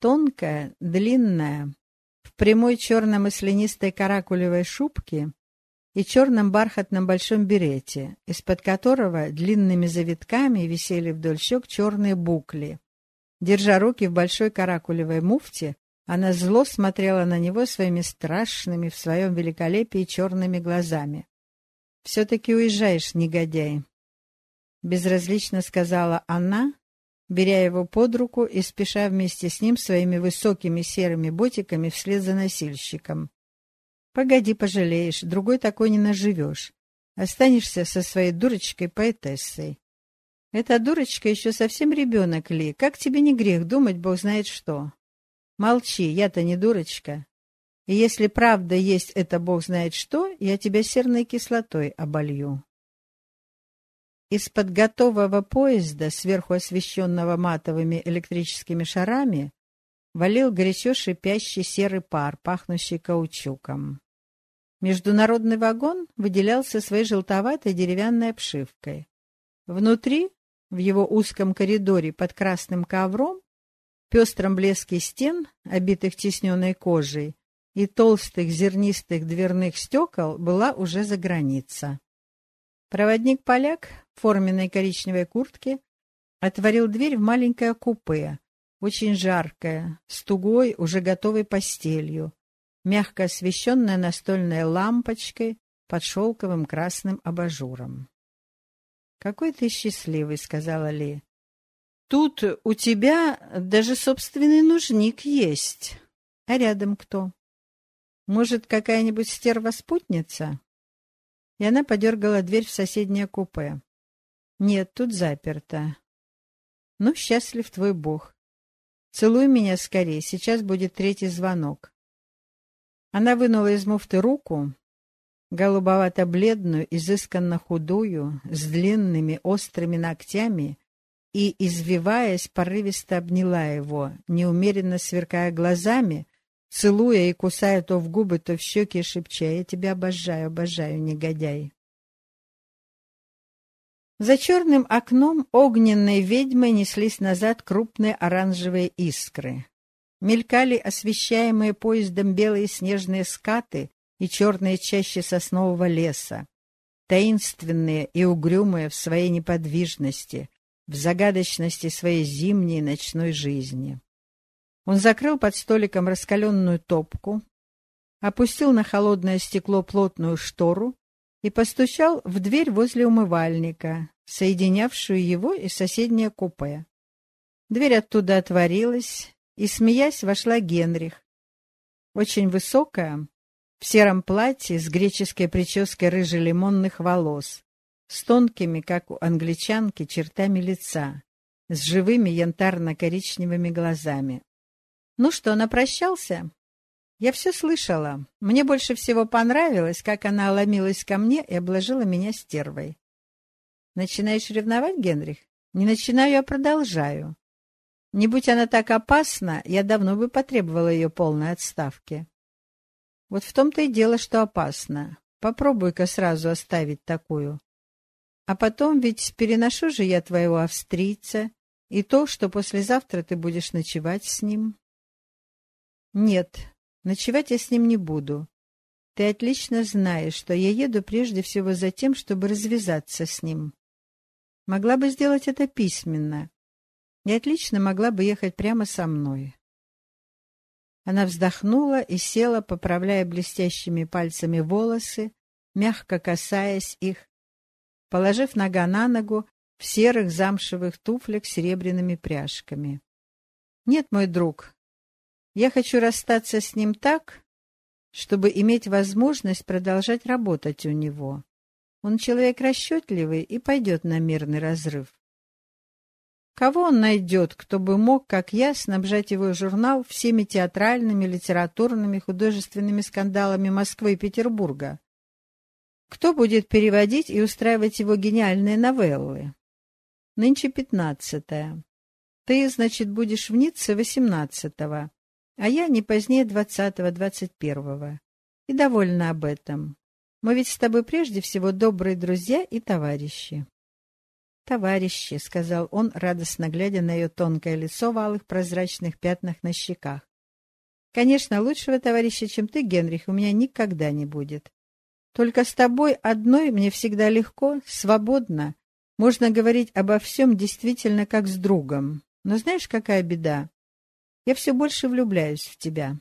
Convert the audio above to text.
Тонкая, длинная, в прямой черно-маслянистой каракулевой шубке и черном бархатном большом берете, из-под которого длинными завитками висели вдоль щек черные букли. Держа руки в большой каракулевой муфте, она зло смотрела на него своими страшными в своем великолепии черными глазами. «Все-таки уезжаешь, негодяй!» Безразлично сказала она, беря его под руку и спеша вместе с ним своими высокими серыми ботиками вслед за носильщиком. «Погоди, пожалеешь, другой такой не наживешь. Останешься со своей дурочкой-поэтессой. Эта дурочка еще совсем ребенок, Ли. Как тебе не грех думать, бог знает что?» Молчи, я-то не дурочка. И если правда есть это бог знает что, я тебя серной кислотой оболью. Из-под готового поезда, сверху освещенного матовыми электрическими шарами, валил горячо шипящий серый пар, пахнущий каучуком. Международный вагон выделялся своей желтоватой деревянной обшивкой. Внутри, в его узком коридоре под красным ковром, пестром блеске стен, обитых тесненной кожей, и толстых зернистых дверных стекол была уже за граница. Проводник-поляк форменной коричневой куртке отворил дверь в маленькое купе, очень жаркое, с тугой, уже готовой постелью, мягко освещенное настольной лампочкой под шелковым красным абажуром. «Какой ты счастливый», — сказала Ли. Тут у тебя даже собственный нужник есть. А рядом кто? Может, какая-нибудь стерва-спутница? И она подергала дверь в соседнее купе. Нет, тут заперто. Ну, счастлив твой бог. Целуй меня скорее, сейчас будет третий звонок. Она вынула из муфты руку, голубовато-бледную, изысканно худую, с длинными острыми ногтями и, извиваясь, порывисто обняла его, неумеренно сверкая глазами, целуя и кусая то в губы, то в щеки, шепча «Я тебя обожаю, обожаю, негодяй». За черным окном огненной ведьмой неслись назад крупные оранжевые искры. Мелькали освещаемые поездом белые снежные скаты и черные чащи соснового леса, таинственные и угрюмые в своей неподвижности, в загадочности своей зимней ночной жизни. Он закрыл под столиком раскаленную топку, опустил на холодное стекло плотную штору и постучал в дверь возле умывальника, соединявшую его и соседнее купе. Дверь оттуда отворилась, и, смеясь, вошла Генрих. Очень высокая, в сером платье с греческой прической рыже-лимонных волос, с тонкими, как у англичанки, чертами лица, с живыми янтарно-коричневыми глазами. «Ну что, напрощался?» «Я все слышала. Мне больше всего понравилось, как она ломилась ко мне и обложила меня стервой». «Начинаешь ревновать, Генрих?» «Не начинаю, а продолжаю. Не будь она так опасна, я давно бы потребовала ее полной отставки». «Вот в том-то и дело, что опасно. Попробуй-ка сразу оставить такую. А потом ведь переношу же я твоего австрийца и то, что послезавтра ты будешь ночевать с ним. Нет, ночевать я с ним не буду. Ты отлично знаешь, что я еду прежде всего за тем, чтобы развязаться с ним. Могла бы сделать это письменно. И отлично могла бы ехать прямо со мной. Она вздохнула и села, поправляя блестящими пальцами волосы, мягко касаясь их, положив нога на ногу в серых замшевых туфлях с серебряными пряжками. «Нет, мой друг, я хочу расстаться с ним так, чтобы иметь возможность продолжать работать у него. Он человек расчетливый и пойдет на мирный разрыв. Кого он найдет, кто бы мог, как я, снабжать его журнал всеми театральными, литературными, художественными скандалами Москвы и Петербурга? Кто будет переводить и устраивать его гениальные новеллы? Нынче пятнадцатое. Ты, значит, будешь в Ницце восемнадцатого, а я не позднее двадцатого-двадцать первого. И довольна об этом. Мы ведь с тобой прежде всего добрые друзья и товарищи. «Товарищи», — сказал он, радостно глядя на ее тонкое лицо в алых прозрачных пятнах на щеках. «Конечно, лучшего товарища, чем ты, Генрих, у меня никогда не будет. Только с тобой одной мне всегда легко, свободно. Можно говорить обо всем действительно как с другом. Но знаешь, какая беда? Я все больше влюбляюсь в тебя.